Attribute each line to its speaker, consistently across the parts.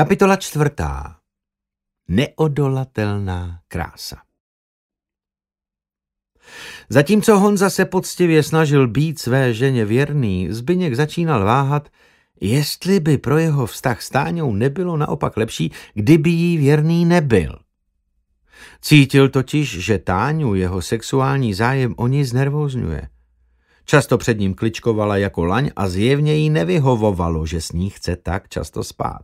Speaker 1: Kapitola čtvrtá. Neodolatelná krása. Zatímco Honza se poctivě snažil být své ženě věrný, Zbyněk začínal váhat, jestli by pro jeho vztah s Táňou nebylo naopak lepší, kdyby jí věrný nebyl. Cítil totiž, že Táňu jeho sexuální zájem o ní znervozňuje – Často před ním kličkovala jako laň a zjevně jí nevyhovovalo, že s ní chce tak často spát.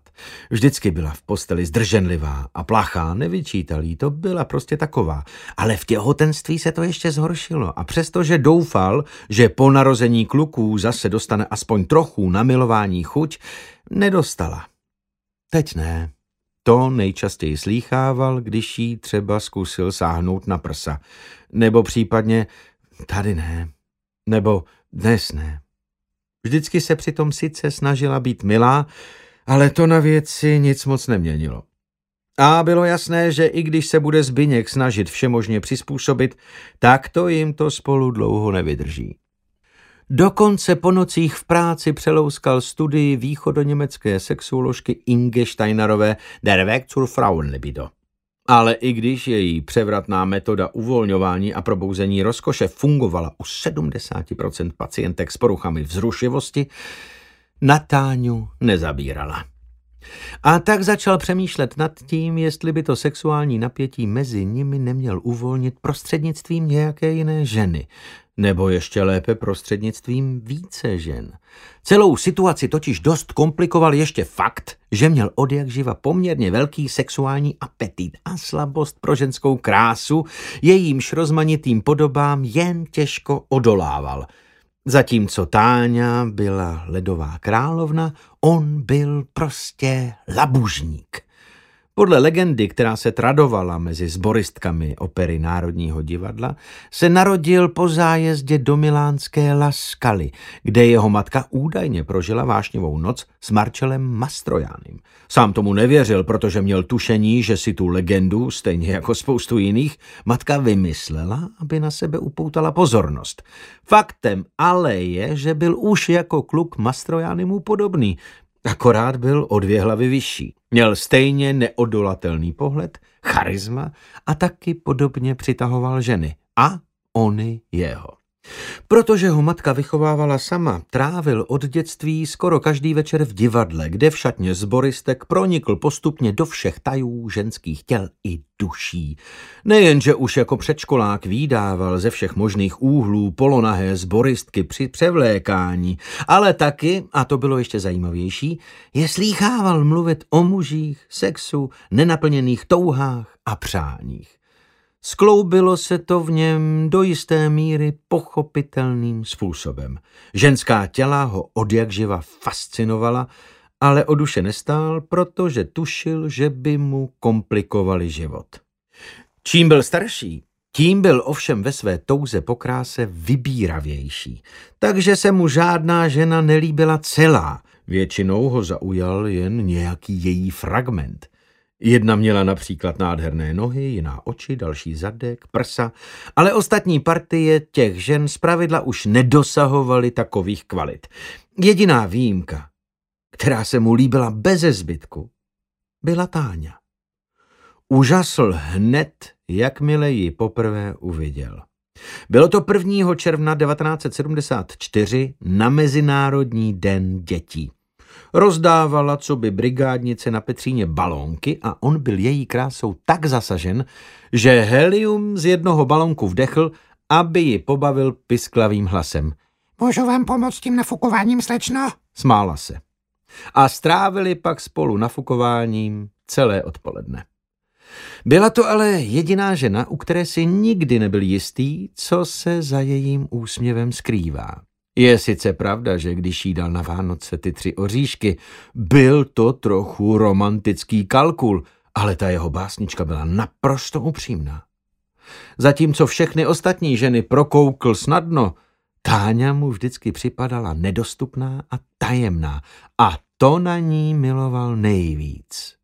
Speaker 1: Vždycky byla v posteli zdrženlivá a plachá, nevyčítal jí, to byla prostě taková. Ale v těhotenství se to ještě zhoršilo a přestože doufal, že po narození kluků zase dostane aspoň trochu na milování chuť, nedostala. Teď ne. To nejčastěji slýchával, když jí třeba zkusil sáhnout na prsa. Nebo případně tady ne. Nebo dnes ne. Vždycky se přitom sice snažila být milá, ale to na věci nic moc neměnilo. A bylo jasné, že i když se bude Zbyněk snažit všemožně přizpůsobit, tak to jim to spolu dlouho nevydrží. Dokonce po nocích v práci přelouskal studii východoněmecké sexuoložky Inge Steinerové Der Weg zur Frauenlibido. Ale i když její převratná metoda uvolňování a probouzení rozkoše fungovala u 70% pacientek s poruchami vzrušivosti, Natáňu nezabírala. A tak začal přemýšlet nad tím, jestli by to sexuální napětí mezi nimi neměl uvolnit prostřednictvím nějaké jiné ženy, nebo ještě lépe prostřednictvím více žen. Celou situaci totiž dost komplikoval ještě fakt, že měl od jak živa poměrně velký sexuální apetit a slabost pro ženskou krásu, jejímž rozmanitým podobám jen těžko odolával. Zatímco Táňa byla ledová královna, on byl prostě labužník. Podle legendy, která se tradovala mezi zboristkami opery Národního divadla, se narodil po zájezdě do milánské Laskaly, kde jeho matka údajně prožila vášnivou noc s Marčelem Mastrojánem. Sám tomu nevěřil, protože měl tušení, že si tu legendu, stejně jako spoustu jiných, matka vymyslela, aby na sebe upoutala pozornost. Faktem ale je, že byl už jako kluk Mastrojánimu podobný, Akorát byl o dvě hlavy vyšší. Měl stejně neodolatelný pohled, charisma a taky podobně přitahoval ženy. A oni jeho. Protože ho matka vychovávala sama, trávil od dětství skoro každý večer v divadle, kde v šatně zboristek pronikl postupně do všech tajů ženských těl i duší. Nejenže už jako předškolák výdával ze všech možných úhlů polonahé zboristky při převlékání, ale taky, a to bylo ještě zajímavější, je slýchával mluvit o mužích, sexu, nenaplněných touhách a přáních. Skloubilo se to v něm do jisté míry pochopitelným způsobem. Ženská těla ho odjakživa fascinovala, ale o duše nestál, protože tušil, že by mu komplikovali život. Čím byl starší, tím byl ovšem ve své touze po kráse vybíravější, takže se mu žádná žena nelíbila celá, většinou ho zaujal jen nějaký její fragment – Jedna měla například nádherné nohy, jiná oči, další zadek, prsa, ale ostatní partie těch žen zpravidla už nedosahovaly takových kvalit. Jediná výjimka, která se mu líbila beze zbytku, byla Táňa. Užasl hned, jakmile ji poprvé uviděl. Bylo to 1. června 1974 na Mezinárodní den dětí. Rozdávala, co by brigádnice na Petříně balónky a on byl její krásou tak zasažen, že helium z jednoho balonku vdechl, aby ji pobavil pisklavým hlasem.
Speaker 2: Můžu vám pomoct tím nafukováním, slečno?
Speaker 1: Smála se. A strávili pak spolu nafukováním celé odpoledne. Byla to ale jediná žena, u které si nikdy nebyl jistý, co se za jejím úsměvem skrývá. Je sice pravda, že když jí dal na Vánoce ty tři oříšky, byl to trochu romantický kalkul, ale ta jeho básnička byla naprosto upřímná. Zatímco všechny ostatní ženy prokoukl snadno, Táňa mu vždycky připadala nedostupná a tajemná a to na ní miloval nejvíc.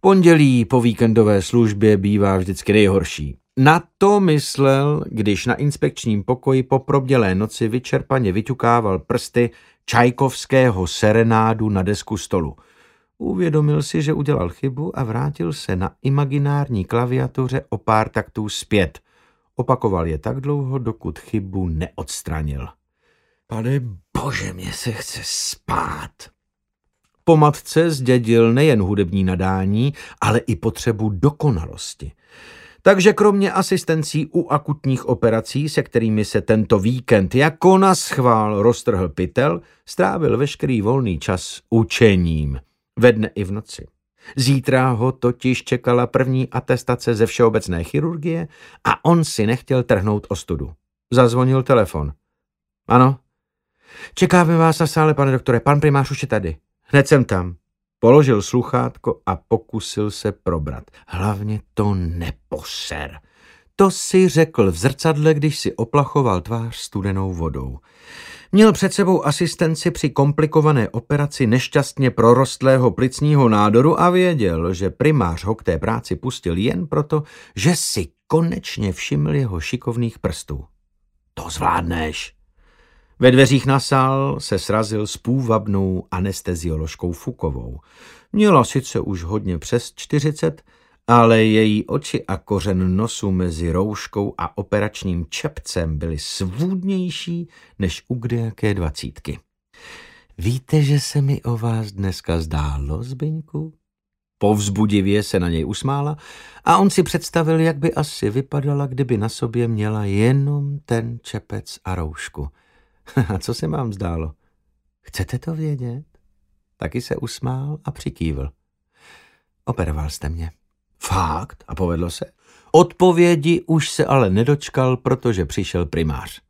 Speaker 1: Pondělí po víkendové službě bývá vždycky nejhorší. Na to myslel, když na inspekčním pokoji po probdělé noci vyčerpaně vyťukával prsty Čajkovského serenádu na desku stolu. Uvědomil si, že udělal chybu a vrátil se na imaginární klaviatuře o pár taktů zpět. Opakoval je tak dlouho, dokud chybu neodstranil. Pane bože, mě se chce spát. Po matce zdědil nejen hudební nadání, ale i potřebu dokonalosti. Takže kromě asistencí u akutních operací, se kterými se tento víkend jako na schvál roztrhl pytel, strávil veškerý volný čas učením, ve dne i v noci. Zítra ho totiž čekala první atestace ze všeobecné chirurgie a on si nechtěl trhnout ostudu. Zazvonil telefon. Ano. Čekáme vás na sále, pane doktore, pan primář už je tady. Hned jsem tam. Položil sluchátko a pokusil se probrat. Hlavně to neposer. To si řekl v zrcadle, když si oplachoval tvář studenou vodou. Měl před sebou asistenci při komplikované operaci nešťastně prorostlého plicního nádoru a věděl, že primář ho k té práci pustil jen proto, že si konečně všiml jeho šikovných prstů. To zvládneš. Ve dveřích na sál se srazil s půvabnou anestezioložkou Fukovou. Měla sice už hodně přes čtyřicet, ale její oči a kořen nosu mezi rouškou a operačním čepcem byly svůdnější než u kdejaké dvacítky. Víte, že se mi o vás dneska zdálo, Zbyňku? Povzbudivě se na něj usmála a on si představil, jak by asi vypadala, kdyby na sobě měla jenom ten čepec a roušku. A co se vám zdálo? Chcete to vědět? Taky se usmál a přikývl. Operoval jste mě. Fakt? A povedlo se? Odpovědi už se ale nedočkal, protože přišel primář.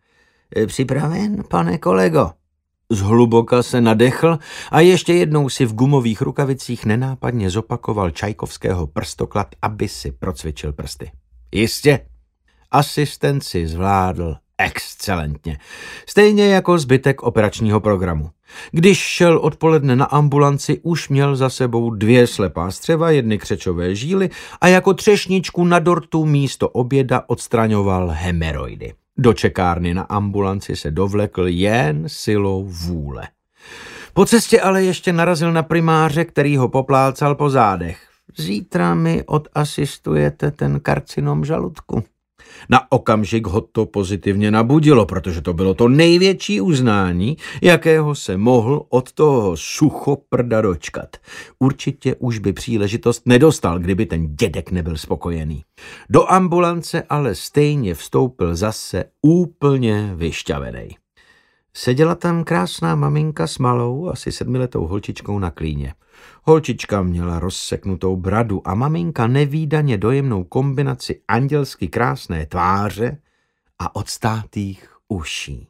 Speaker 1: E, připraven, pane kolego? Zhluboka se nadechl a ještě jednou si v gumových rukavicích nenápadně zopakoval Čajkovského prstoklad, aby si procvičil prsty. Jistě. Asistenci zvládl excelentně. Stejně jako zbytek operačního programu. Když šel odpoledne na ambulanci, už měl za sebou dvě slepá střeva, jedny křečové žíly a jako třešničku na dortu místo oběda odstraňoval hemeroidy. Do čekárny na ambulanci se dovlekl jen silou vůle. Po cestě ale ještě narazil na primáře, který ho poplácal po zádech. Zítra mi odasistujete ten karcinom žaludku. Na okamžik ho to pozitivně nabudilo, protože to bylo to největší uznání, jakého se mohl od toho suchoprda dočkat. Určitě už by příležitost nedostal, kdyby ten dědek nebyl spokojený. Do ambulance ale stejně vstoupil zase úplně vyšťavený. Seděla tam krásná maminka s malou, asi sedmiletou holčičkou na klíně. Holčička měla rozseknutou bradu a maminka nevýdaně dojemnou kombinaci andělsky krásné tváře a odstátých uší.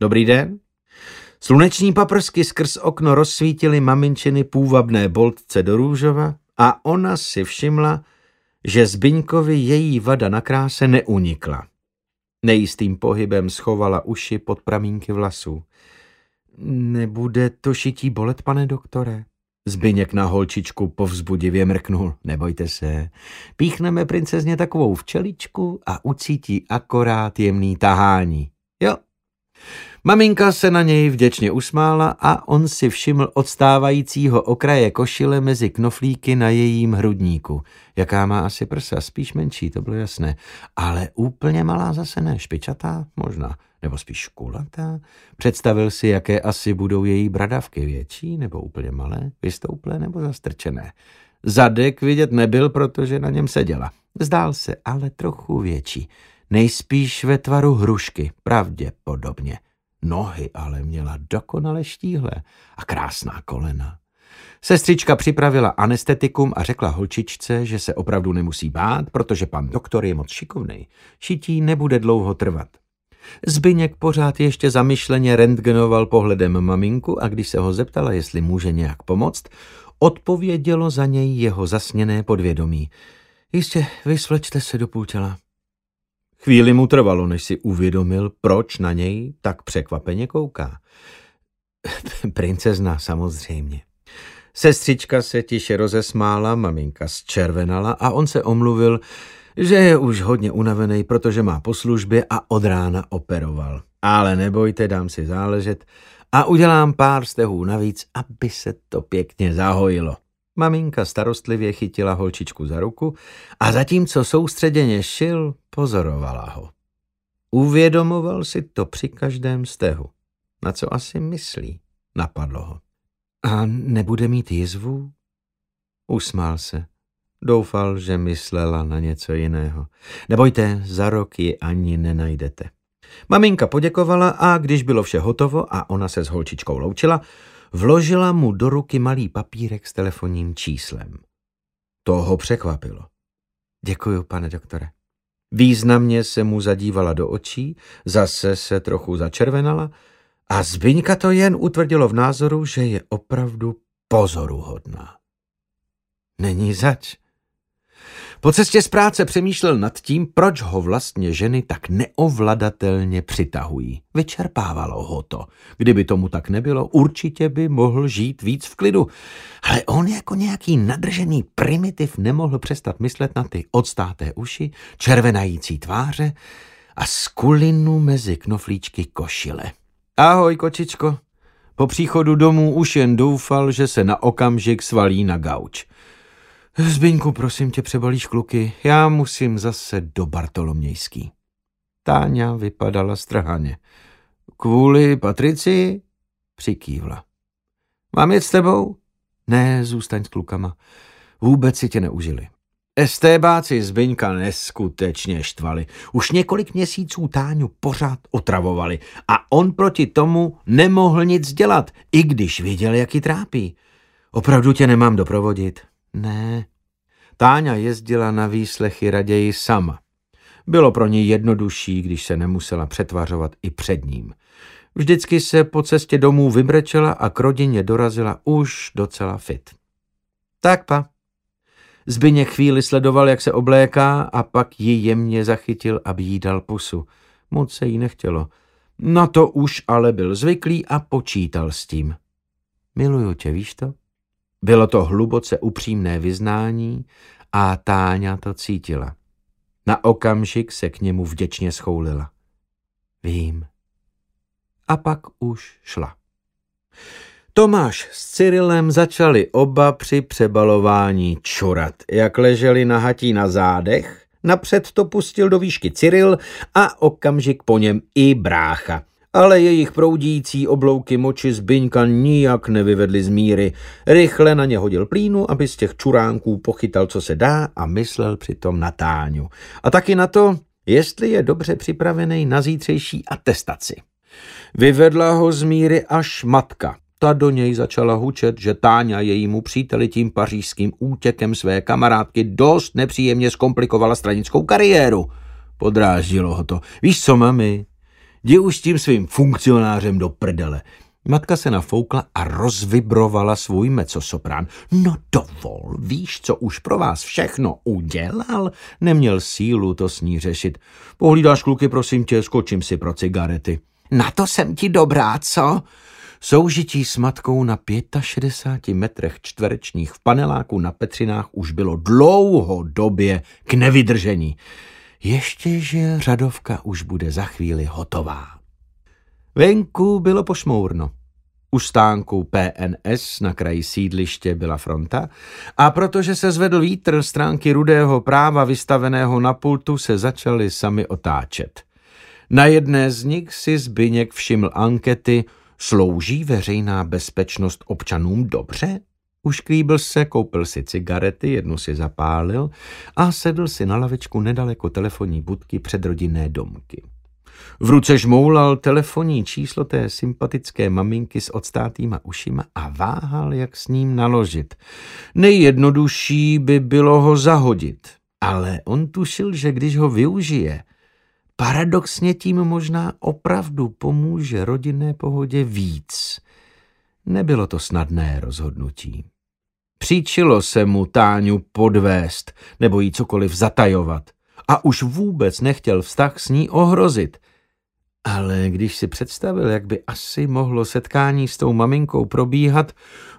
Speaker 1: Dobrý den. Sluneční paprsky skrz okno rozsvítily maminčiny půvabné boltce do růžova a ona si všimla, že Zbyňkovi její vada na kráse neunikla. Nejistým pohybem schovala uši pod pramínky vlasů. Nebude to šití bolet, pane doktore? Zbyněk na holčičku povzbudivě mrknul. Nebojte se, píchneme princezně takovou včeličku a ucítí akorát jemný tahání. Jo. Maminka se na něj vděčně usmála a on si všiml odstávajícího okraje košile mezi knoflíky na jejím hrudníku. Jaká má asi prsa, spíš menší, to bylo jasné. Ale úplně malá zase ne, špičatá možná nebo spíš kulatá? Představil si, jaké asi budou její bradavky, větší nebo úplně malé, vystouplé nebo zastrčené. Zadek vidět nebyl, protože na něm seděla. Zdál se ale trochu větší. Nejspíš ve tvaru hrušky, pravděpodobně. Nohy ale měla dokonale štíhle a krásná kolena. Sestřička připravila anestetikum a řekla holčičce, že se opravdu nemusí bát, protože pan doktor je moc šikovný. Šití nebude dlouho trvat. Zbyněk pořád ještě zamyšleně rentgenoval pohledem maminku a když se ho zeptala, jestli může nějak pomoct, odpovědělo za něj jeho zasněné podvědomí. Jistě, vysvlečte se do půl těla. Chvíli mu trvalo, než si uvědomil, proč na něj tak překvapeně kouká. Princezna samozřejmě. Sestřička se tiše rozesmála, maminka zčervenala a on se omluvil, že je už hodně unavený, protože má po službě a od rána operoval. Ale nebojte, dám si záležet a udělám pár stehů navíc, aby se to pěkně zahojilo. Maminka starostlivě chytila holčičku za ruku a zatímco soustředěně šil, pozorovala ho. Uvědomoval si to při každém stehu. Na co asi myslí? Napadlo ho. A nebude mít jizvu? Usmál se. Doufal, že myslela na něco jiného. Nebojte, za rok ji ani nenajdete. Maminka poděkovala a když bylo vše hotovo a ona se s holčičkou loučila, vložila mu do ruky malý papírek s telefonním číslem. To ho překvapilo. Děkuju, pane doktore. Významně se mu zadívala do očí, zase se trochu začervenala a Zbyňka to jen utvrdilo v názoru, že je opravdu pozoruhodná. Není zač. Po cestě z práce přemýšlel nad tím, proč ho vlastně ženy tak neovladatelně přitahují. Vyčerpávalo ho to. Kdyby tomu tak nebylo, určitě by mohl žít víc v klidu. Ale on jako nějaký nadržený primitiv nemohl přestat myslet na ty odstáté uši, červenající tváře a skulinu mezi knoflíčky košile. Ahoj, kočičko. Po příchodu domů už jen doufal, že se na okamžik svalí na gauč. Zbyňku, prosím tě, přebalíš kluky, já musím zase do Bartolomějský. Táňa vypadala strhaně. Kvůli Patrici? Přikývla. Mám jet s tebou? Ne, zůstaň s klukama. Vůbec si tě neužili. Estébáci Zbyňka neskutečně štvali. Už několik měsíců Táňu pořád otravovali a on proti tomu nemohl nic dělat, i když viděl, jak ji trápí. Opravdu tě nemám doprovodit. Ne. Táňa jezdila na výslechy raději sama. Bylo pro ní jednodušší, když se nemusela přetvařovat i před ním. Vždycky se po cestě domů vybrečela a k rodině dorazila už docela fit. Tak pa. Zbyněk chvíli sledoval, jak se obléká a pak ji jemně zachytil, aby jí dal pusu. Moc se jí nechtělo. Na to už ale byl zvyklý a počítal s tím. Miluju tě, víš to? Bylo to hluboce upřímné vyznání a Táňa to cítila. Na okamžik se k němu vděčně schoulila. Vím. A pak už šla. Tomáš s Cyrilem začali oba při přebalování čurat. Jak leželi na hatí na zádech, napřed to pustil do výšky Cyril a okamžik po něm i brácha ale jejich proudící oblouky moči z Byňka nijak nevyvedly z míry. Rychle na ně hodil plínu, aby z těch čuránků pochytal, co se dá a myslel přitom na Táňu. A taky na to, jestli je dobře připravený na zítřejší atestaci. Vyvedla ho z míry až matka. Ta do něj začala hučet, že Táňa jejímu příteli tím pařížským útěkem své kamarádky dost nepříjemně zkomplikovala stranickou kariéru. Podráždilo ho to. Víš co, mami, Jdi už tím svým funkcionářem do prdele. Matka se nafoukla a rozvibrovala svůj mecosoprán. No dovol, víš, co už pro vás všechno udělal? Neměl sílu to s ní řešit. Pohlídáš kluky, prosím tě, skočím si pro cigarety. Na to jsem ti dobrá, co? Soužití s matkou na 65 metrech čtverečních v paneláku na Petřinách už bylo dlouhodobě k nevydržení. Ještě, že řadovka už bude za chvíli hotová. Venku bylo pošmourno. U stánku PNS na kraji sídliště byla fronta a protože se zvedl vítr stránky rudého práva vystaveného na pultu se začaly sami otáčet. Na jedné z nich si Zbyněk všiml ankety Slouží veřejná bezpečnost občanům dobře? Ušklíbil se, koupil si cigarety, jednu si zapálil a sedl si na lavičku nedaleko telefonní budky před rodinné domky. V ruce žmoulal telefonní číslo té sympatické maminky s odstátýma ušima a váhal, jak s ním naložit. Nejjednodušší by bylo ho zahodit, ale on tušil, že když ho využije, paradoxně tím možná opravdu pomůže rodinné pohodě víc. Nebylo to snadné rozhodnutí. Příčilo se mu Táňu podvést nebo jí cokoliv zatajovat a už vůbec nechtěl vztah s ní ohrozit. Ale když si představil, jak by asi mohlo setkání s tou maminkou probíhat,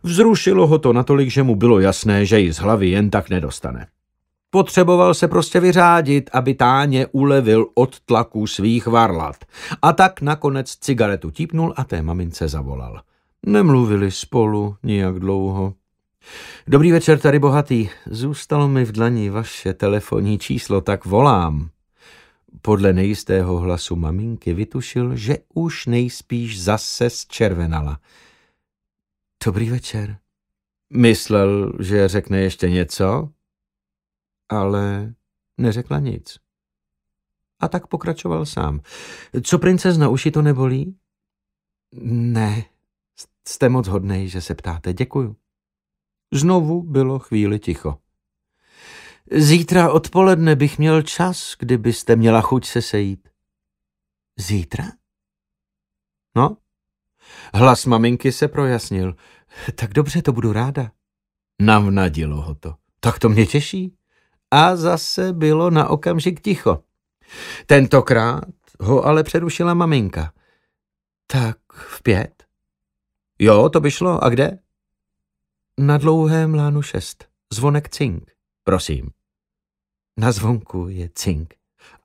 Speaker 1: vzrušilo ho to natolik, že mu bylo jasné, že ji z hlavy jen tak nedostane. Potřeboval se prostě vyřádit, aby táně ulevil od tlaku svých varlat. A tak nakonec cigaretu típnul a té mamince zavolal. Nemluvili spolu nijak dlouho. Dobrý večer, tady bohatý. Zůstalo mi v dlani vaše telefonní číslo, tak volám. Podle nejistého hlasu maminky vytušil, že už nejspíš zase zčervenala. Dobrý večer. Myslel, že řekne ještě něco, ale neřekla nic. A tak pokračoval sám. Co princezna, uši to nebolí? Ne, jste moc hodnej, že se ptáte. Děkuju. Znovu bylo chvíli ticho. Zítra odpoledne bych měl čas, kdybyste měla chuť se sejít. Zítra? No? Hlas maminky se projasnil. Tak dobře, to budu ráda. Navnadilo ho to. Tak to mě těší. A zase bylo na okamžik ticho. Tentokrát ho ale přerušila maminka. Tak v pět? Jo, to by šlo. A kde? Na dlouhém lánu šest. Zvonek cink. Prosím. Na zvonku je cink.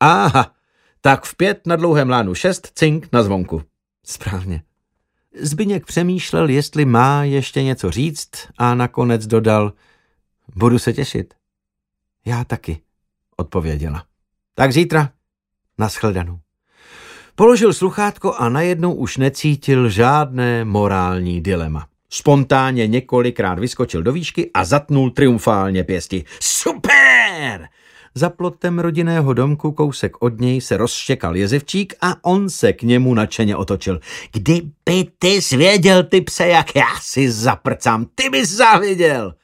Speaker 1: Aha, tak v pět na dlouhém lánu šest, cink na zvonku. Správně. Zbyněk přemýšlel, jestli má ještě něco říct a nakonec dodal, budu se těšit. Já taky, odpověděla. Tak zítra. Naschledanou. Položil sluchátko a najednou už necítil žádné morální dilema. Spontánně několikrát vyskočil do výšky a zatnul triumfálně pěsti. Super! Za plotem rodinného domku kousek od něj se rozštěkal jezevčík a on se k němu nadšeně otočil. Kdyby ty svěděl, ty pse, jak já si zaprcám, ty bys záviděl.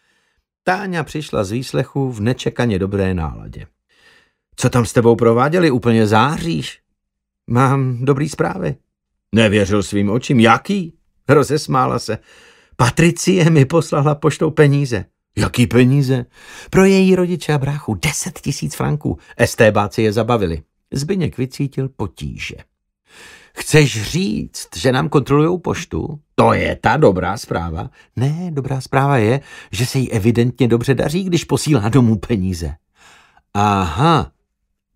Speaker 1: Táňa přišla z výslechu v nečekaně dobré náladě. Co tam s tebou prováděli? Úplně záříš? Mám dobrý zprávy. Nevěřil svým očím. Jaký? Rozesmála se. Patricie mi poslala poštou peníze. Jaký peníze? Pro její rodiče a bráchu deset tisíc franků. Estébáci je zabavili. Zbyněk vycítil potíže. Chceš říct, že nám kontrolujou poštu? To je ta dobrá zpráva. Ne, dobrá zpráva je, že se jí evidentně dobře daří, když posílá domů peníze. Aha.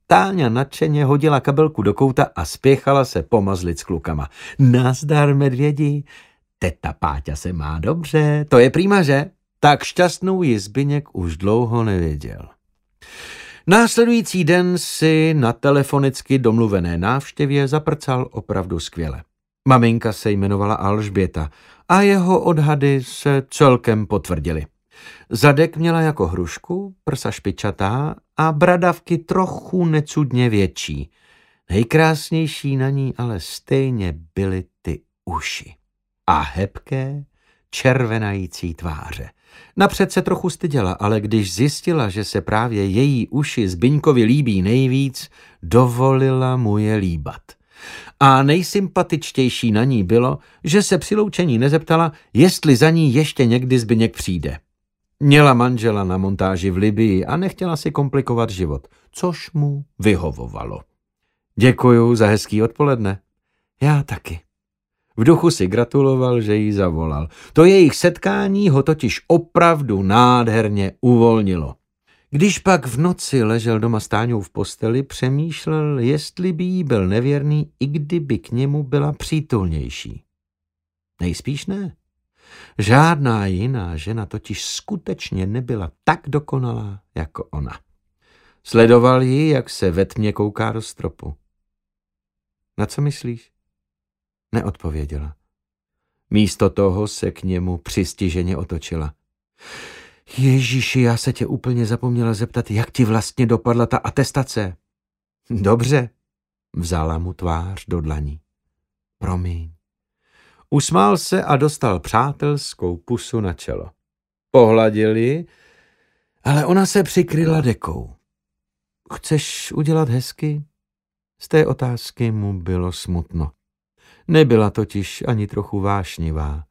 Speaker 1: Táňa nadšeně hodila kabelku do kouta a spěchala se pomazlit s klukama. Nazdar, medvědi. Teta Páťa se má dobře, to je prýma, že? Tak šťastnou ji Zbyněk už dlouho nevěděl. Následující den si na telefonicky domluvené návštěvě zaprcal opravdu skvěle. Maminka se jmenovala Alžběta a jeho odhady se celkem potvrdily. Zadek měla jako hrušku, prsa špičatá a bradavky trochu necudně větší. Nejkrásnější na ní ale stejně byly ty uši. A hebké, červenající tváře. Napřed se trochu styděla, ale když zjistila, že se právě její uši Zbyňkovi líbí nejvíc, dovolila mu je líbat. A nejsympatičtější na ní bylo, že se při loučení nezeptala, jestli za ní ještě někdy Zbyněk přijde. Měla manžela na montáži v Libii a nechtěla si komplikovat život, což mu vyhovovalo. Děkuju za hezký odpoledne. Já taky. V duchu si gratuloval, že jí zavolal. To jejich setkání ho totiž opravdu nádherně uvolnilo. Když pak v noci ležel doma stáňou v posteli, přemýšlel, jestli by jí byl nevěrný, i kdyby k němu byla přítulnější. Nejspíš ne. Žádná jiná žena totiž skutečně nebyla tak dokonalá jako ona. Sledoval ji, jak se ve tmě kouká do stropu. Na co myslíš? Neodpověděla. Místo toho se k němu přistiženě otočila. Ježíši, já se tě úplně zapomněla zeptat, jak ti vlastně dopadla ta atestace. Dobře, vzala mu tvář do dlaní. Promiň. Usmál se a dostal přátelskou pusu na čelo. Pohladili, ale ona se přikryla dekou. Chceš udělat hezky? Z té otázky mu bylo smutno. Nebyla totiž ani trochu vášnivá.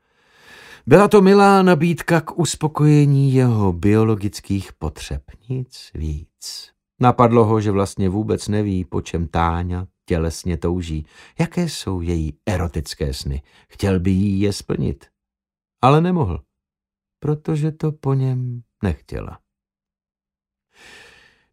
Speaker 1: Byla to milá nabídka k uspokojení jeho biologických potřeb, nic víc. Napadlo ho, že vlastně vůbec neví, po čem Táňa tělesně touží, jaké jsou její erotické sny. Chtěl by jí je splnit, ale nemohl, protože to po něm nechtěla.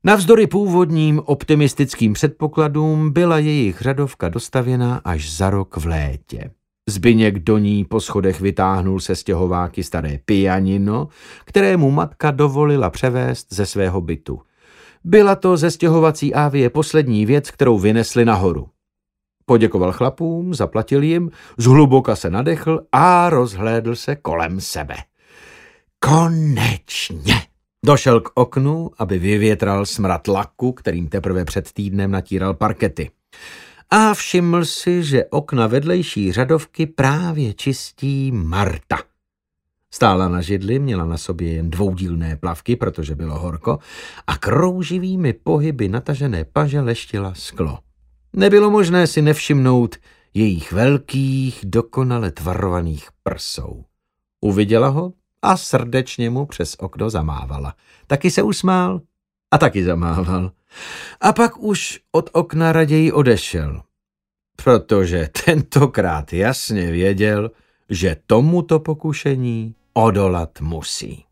Speaker 1: Navzdory původním optimistickým předpokladům byla jejich řadovka dostavěna až za rok v létě. Zbyněk do ní po schodech vytáhnul se stěhováky staré pianino, kterému matka dovolila převést ze svého bytu. Byla to ze stěhovací ávie poslední věc, kterou vynesli nahoru. Poděkoval chlapům, zaplatil jim, zhluboka se nadechl a rozhlédl se kolem sebe. Konečně! Došel k oknu, aby vyvětral smrad laku, kterým teprve před týdnem natíral parkety. A všiml si, že okna vedlejší řadovky právě čistí Marta. Stála na židli, měla na sobě jen dvoudílné plavky, protože bylo horko, a krouživými pohyby natažené paže leštila sklo. Nebylo možné si nevšimnout jejich velkých, dokonale tvarovaných prsou. Uviděla ho a srdečně mu přes okno zamávala. Taky se usmál a taky zamával. A pak už od okna raději odešel, protože tentokrát jasně věděl, že tomuto pokušení odolat musí.